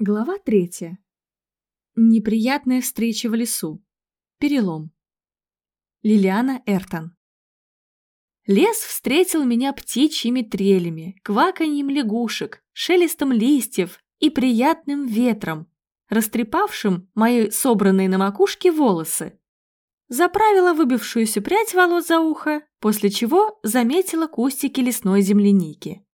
Глава третья. Неприятная встреча в лесу. Перелом. Лилиана Эртон. Лес встретил меня птичьими трелями, кваканьем лягушек, шелестом листьев и приятным ветром, растрепавшим мои собранные на макушке волосы. Заправила выбившуюся прядь волос за ухо, после чего заметила кустики лесной земляники.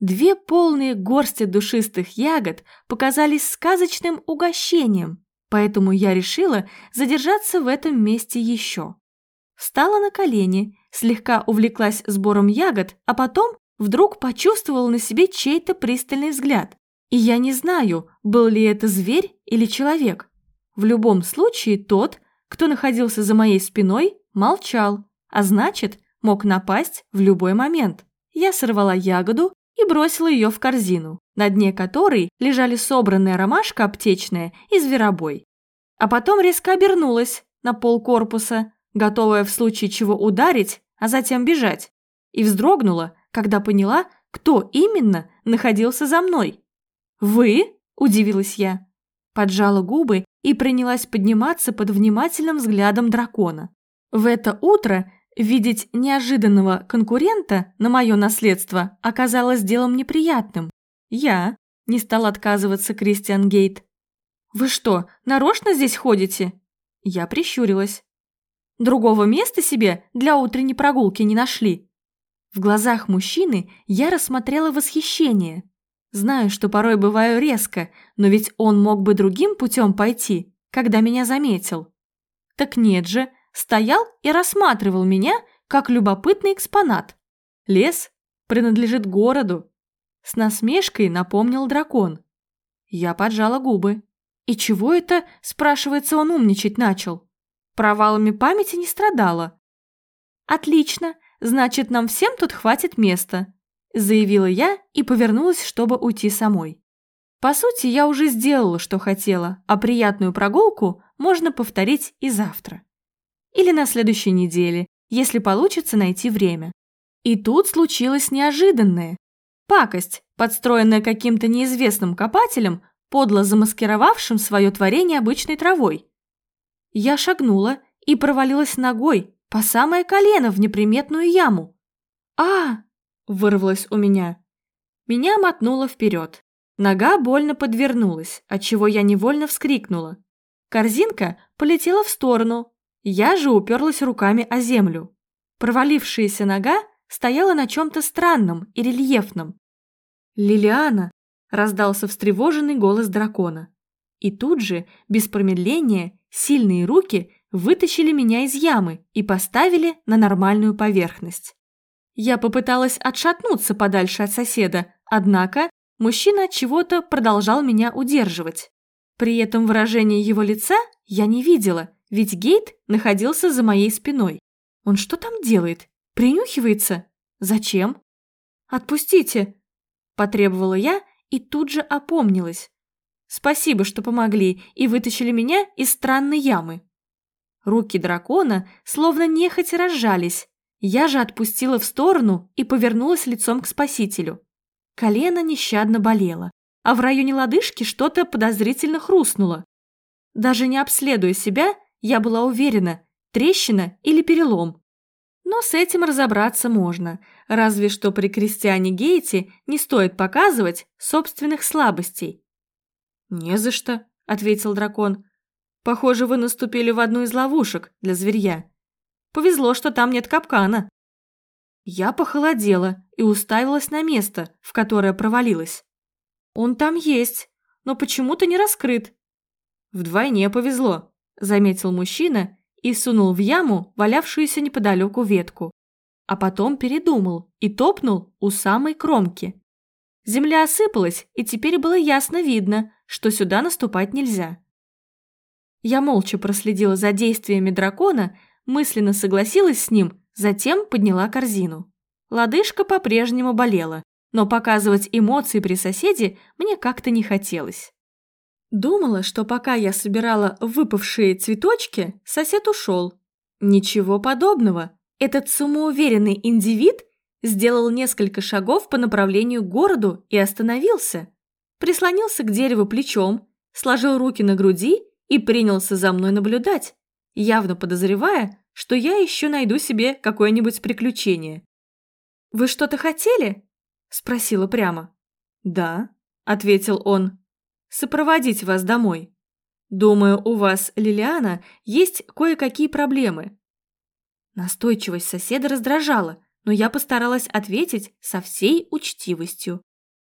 Две полные горсти душистых ягод показались сказочным угощением, поэтому я решила задержаться в этом месте еще. Встала на колени, слегка увлеклась сбором ягод, а потом вдруг почувствовала на себе чей-то пристальный взгляд. И я не знаю, был ли это зверь или человек. В любом случае, тот, кто находился за моей спиной, молчал, а значит, мог напасть в любой момент. Я сорвала ягоду и бросила ее в корзину, на дне которой лежали собранная ромашка аптечная и зверобой. А потом резко обернулась на пол корпуса, готовая в случае чего ударить, а затем бежать, и вздрогнула, когда поняла, кто именно находился за мной. «Вы?» – удивилась я. Поджала губы и принялась подниматься под внимательным взглядом дракона. В это утро Видеть неожиданного конкурента на мое наследство оказалось делом неприятным. Я не стал отказываться Кристиан Гейт. «Вы что, нарочно здесь ходите?» Я прищурилась. «Другого места себе для утренней прогулки не нашли?» В глазах мужчины я рассмотрела восхищение. Знаю, что порой бываю резко, но ведь он мог бы другим путем пойти, когда меня заметил. Так нет же, стоял и рассматривал меня как любопытный экспонат. Лес принадлежит городу. С насмешкой напомнил дракон. Я поджала губы. И чего это, спрашивается, он умничать начал? Провалами памяти не страдала. Отлично, значит, нам всем тут хватит места, заявила я и повернулась, чтобы уйти самой. По сути, я уже сделала, что хотела, а приятную прогулку можно повторить и завтра или на следующей неделе, если получится найти время. И тут случилось неожиданное. Пакость, подстроенная каким-то неизвестным копателем, подло замаскировавшим свое творение обычной травой. Я шагнула и провалилась ногой по самое колено в неприметную яму. а вырвалось у меня. Меня мотнуло вперед. Нога больно подвернулась, отчего я невольно вскрикнула. Корзинка полетела в сторону, я же уперлась руками о землю. Провалившаяся нога стояла на чем-то странном и рельефном. «Лилиана!» – раздался встревоженный голос дракона. И тут же, без промедления, сильные руки вытащили меня из ямы и поставили на нормальную поверхность. Я попыталась отшатнуться подальше от соседа, однако мужчина от чего-то продолжал меня удерживать. При этом выражение его лица я не видела – ведь Гейт находился за моей спиной. Он что там делает? Принюхивается? Зачем? «Отпустите!» – потребовала я и тут же опомнилась. Спасибо, что помогли и вытащили меня из странной ямы. Руки дракона словно нехотя разжались. Я же отпустила в сторону и повернулась лицом к спасителю. Колено нещадно болело, а в районе лодыжки что-то подозрительно хрустнуло. Даже не обследуя себя, я была уверена, трещина или перелом. Но с этим разобраться можно, разве что при крестьяне Гейте не стоит показывать собственных слабостей. «Не за что», — ответил дракон. «Похоже, вы наступили в одну из ловушек для зверья. Повезло, что там нет капкана». Я похолодела и уставилась на место, в которое провалилась. «Он там есть, но почему-то не раскрыт». «Вдвойне повезло», заметил мужчина и сунул в яму валявшуюся неподалеку ветку. А потом передумал и топнул у самой кромки. Земля осыпалась, и теперь было ясно видно, что сюда наступать нельзя. Я молча проследила за действиями дракона, мысленно согласилась с ним, затем подняла корзину. Лодыжка по-прежнему болела, но показывать эмоции при соседе мне как-то не хотелось. Думала, что пока я собирала выпавшие цветочки, сосед ушел. Ничего подобного. Этот самоуверенный индивид сделал несколько шагов по направлению к городу и остановился. прислонился к дереву плечом, сложил руки на груди и принялся за мной наблюдать, явно подозревая, что я еще найду себе какое-нибудь приключение. «Вы что-то хотели?» – спросила прямо. «Да», – ответил он. «Сопроводить вас домой. Думаю, у вас, Лилиана, есть кое-какие проблемы». Настойчивость соседа раздражала, но я постаралась ответить со всей учтивостью.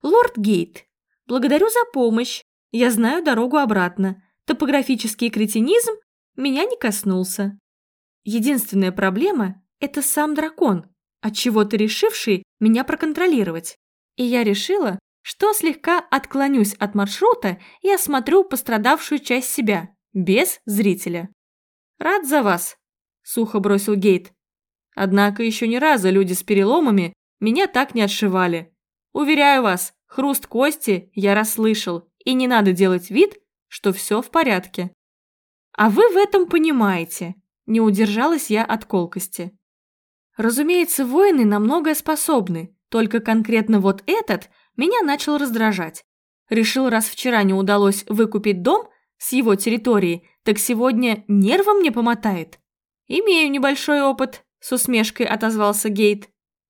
«Лорд Гейт, благодарю за помощь. Я знаю дорогу обратно. Топографический кретинизм меня не коснулся. Единственная проблема – это сам дракон, отчего-то решивший меня проконтролировать. И я решила, что слегка отклонюсь от маршрута и осмотрю пострадавшую часть себя, без зрителя. «Рад за вас», – сухо бросил Гейт. «Однако еще ни разу люди с переломами меня так не отшивали. Уверяю вас, хруст кости я расслышал, и не надо делать вид, что все в порядке». «А вы в этом понимаете», – не удержалась я от колкости. Разумеется, воины на многое способны, только конкретно вот этот меня начал раздражать. Решил, раз вчера не удалось выкупить дом с его территории, так сегодня нервом мне помотает. «Имею небольшой опыт», – с усмешкой отозвался Гейт.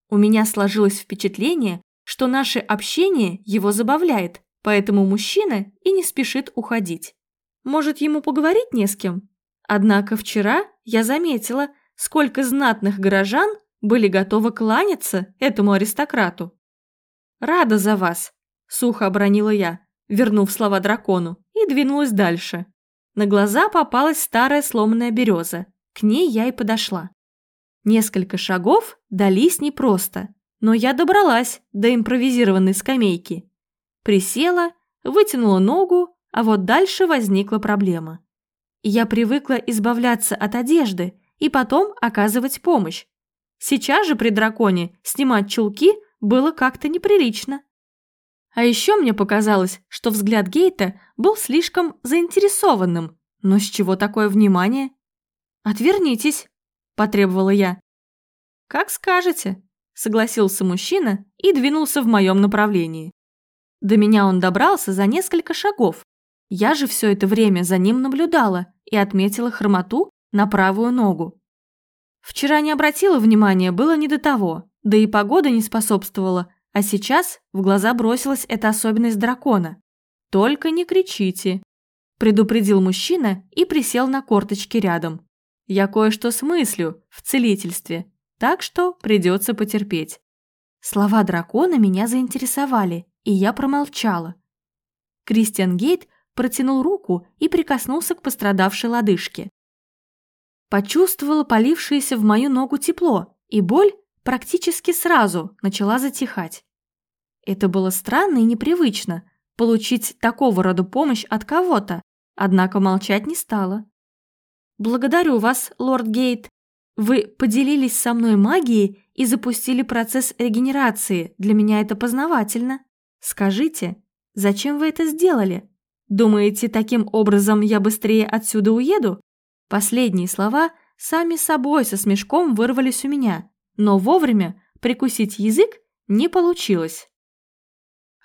У меня сложилось впечатление, что наше общение его забавляет, поэтому мужчина и не спешит уходить. Может, ему поговорить не с кем? Однако вчера я заметила, сколько знатных горожан были готовы кланяться этому аристократу. «Рада за вас», – сухо обронила я, вернув слова дракону, и двинулась дальше. На глаза попалась старая сломанная береза. К ней я и подошла. Несколько шагов дались непросто, но я добралась до импровизированной скамейки. Присела, вытянула ногу, а вот дальше возникла проблема. Я привыкла избавляться от одежды и потом оказывать помощь. Сейчас же при драконе снимать чулки было как-то неприлично. А еще мне показалось, что взгляд Гейта был слишком заинтересованным. Но с чего такое внимание? «Отвернитесь», – потребовала я. «Как скажете», – согласился мужчина и двинулся в моем направлении. До меня он добрался за несколько шагов. Я же все это время за ним наблюдала и отметила хромоту на правую ногу. Вчера не обратила внимания, было не до того, да и погода не способствовала, а сейчас в глаза бросилась эта особенность дракона. «Только не кричите», – предупредил мужчина и присел на корточки рядом. «Я кое-что смыслю в целительстве, так что придется потерпеть». Слова дракона меня заинтересовали, и я промолчала. Кристиан Гейт протянул руку и прикоснулся к пострадавшей лодыжке. Почувствовала полившееся в мою ногу тепло, и боль практически сразу начала затихать. Это было странно и непривычно – получить такого рода помощь от кого-то, однако молчать не стала. «Благодарю вас, лорд Гейт. Вы поделились со мной магией и запустили процесс регенерации. Для меня это познавательно. Скажите, зачем вы это сделали? Думаете, таким образом я быстрее отсюда уеду?» Последние слова сами собой со смешком вырвались у меня, но вовремя прикусить язык не получилось.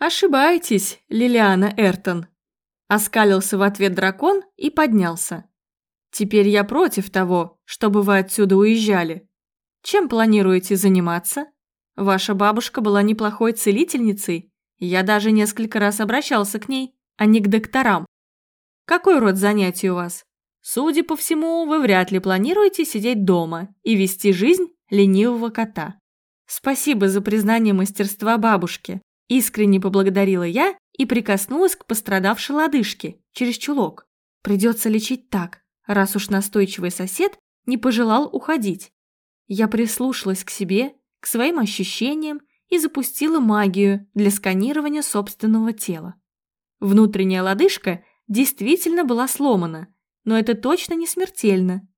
«Ошибаетесь, Лилиана Эртон», – оскалился в ответ дракон и поднялся. «Теперь я против того, чтобы вы отсюда уезжали. Чем планируете заниматься? Ваша бабушка была неплохой целительницей, я даже несколько раз обращался к ней, а не к докторам. Какой род занятий у вас? Судя по всему, вы вряд ли планируете сидеть дома и вести жизнь ленивого кота. Спасибо за признание мастерства бабушки. Искренне поблагодарила я и прикоснулась к пострадавшей лодыжке через чулок. Придется лечить так, раз уж настойчивый сосед не пожелал уходить. Я прислушалась к себе, к своим ощущениям и запустила магию для сканирования собственного тела. Внутренняя лодыжка действительно была сломана, но это точно не смертельно.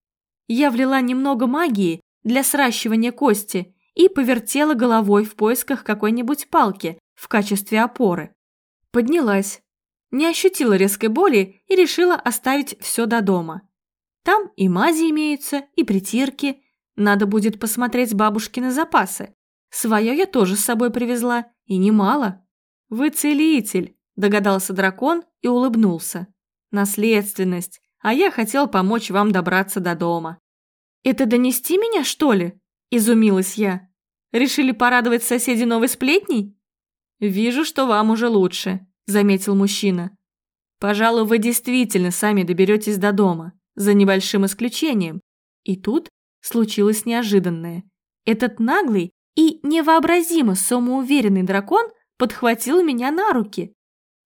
Я влила немного магии для сращивания кости и повертела головой в поисках какой-нибудь палки в качестве опоры. Поднялась, не ощутила резкой боли и решила оставить все до дома. Там и мази имеются, и притирки. Надо будет посмотреть бабушкины запасы. Свое я тоже с собой привезла, и немало. Вы целитель, Догадался дракон и улыбнулся. Наследственность, а я хотел помочь вам добраться до дома. Это донести меня, что ли? Изумилась я. Решили порадовать соседей новой сплетней? Вижу, что вам уже лучше, заметил мужчина. Пожалуй, вы действительно сами доберетесь до дома, за небольшим исключением. И тут случилось неожиданное. Этот наглый и невообразимо самоуверенный дракон подхватил меня на руки.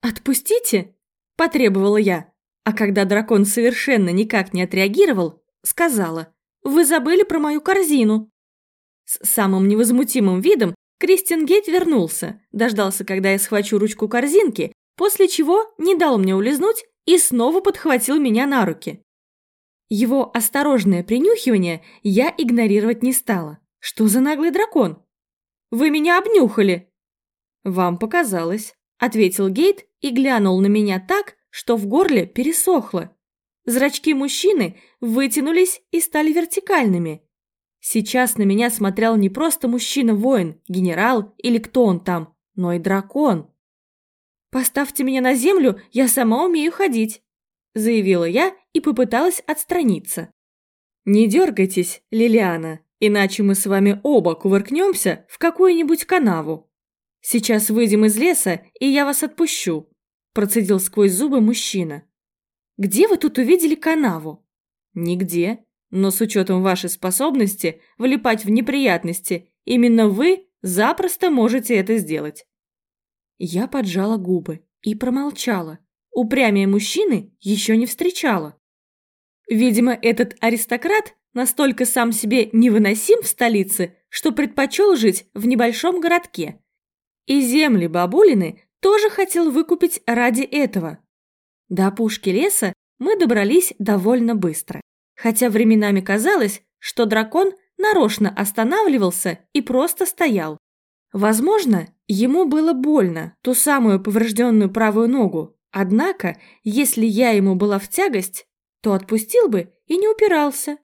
«Отпустите!» – потребовала я. А когда дракон совершенно никак не отреагировал, сказала, «Вы забыли про мою корзину». С самым невозмутимым видом Кристин Гейт вернулся, дождался, когда я схвачу ручку корзинки, после чего не дал мне улизнуть и снова подхватил меня на руки. Его осторожное принюхивание я игнорировать не стала. Что за наглый дракон? Вы меня обнюхали. Вам показалось, ответил Гейт и глянул на меня так, что в горле пересохло. Зрачки мужчины вытянулись и стали вертикальными. Сейчас на меня смотрел не просто мужчина-воин, генерал или кто он там, но и дракон. «Поставьте меня на землю, я сама умею ходить», – заявила я и попыталась отстраниться. «Не дергайтесь, Лилиана, иначе мы с вами оба кувыркнемся в какую-нибудь канаву. Сейчас выйдем из леса, и я вас отпущу», – процедил сквозь зубы мужчина. «Где вы тут увидели канаву?» «Нигде, но с учетом вашей способности влипать в неприятности, именно вы запросто можете это сделать». Я поджала губы и промолчала. Упрямее мужчины еще не встречала. Видимо, этот аристократ настолько сам себе невыносим в столице, что предпочел жить в небольшом городке. И земли бабулины тоже хотел выкупить ради этого. До опушки леса мы добрались довольно быстро, хотя временами казалось, что дракон нарочно останавливался и просто стоял. Возможно, ему было больно ту самую поврежденную правую ногу, однако, если я ему была в тягость, то отпустил бы и не упирался.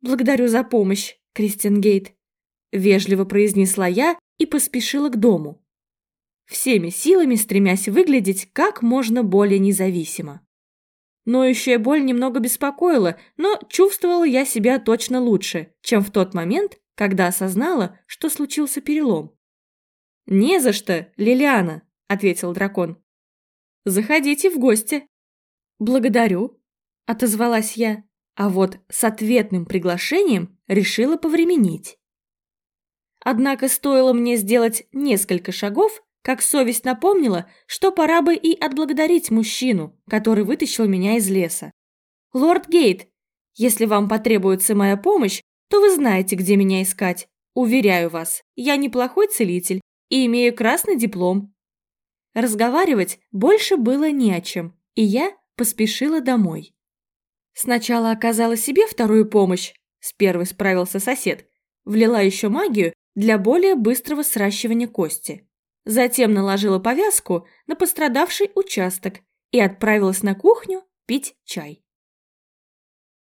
«Благодарю за помощь, Кристин Гейт», – вежливо произнесла я и поспешила к дому, всеми силами стремясь выглядеть как можно более независимо. Ноющая боль немного беспокоила, но чувствовала я себя точно лучше, чем в тот момент, когда осознала, что случился перелом. «Не за что, Лилиана», — ответил дракон. «Заходите в гости». «Благодарю», — отозвалась я, а вот с ответным приглашением решила повременить. Однако стоило мне сделать несколько шагов, как совесть напомнила, что пора бы и отблагодарить мужчину, который вытащил меня из леса. «Лорд Гейт, если вам потребуется моя помощь, то вы знаете, где меня искать. Уверяю вас, я неплохой целитель и имею красный диплом». Разговаривать больше было не о чем, и я поспешила домой. Сначала оказала себе вторую помощь, с первой справился сосед, влила еще магию для более быстрого сращивания кости. Затем наложила повязку на пострадавший участок и отправилась на кухню пить чай.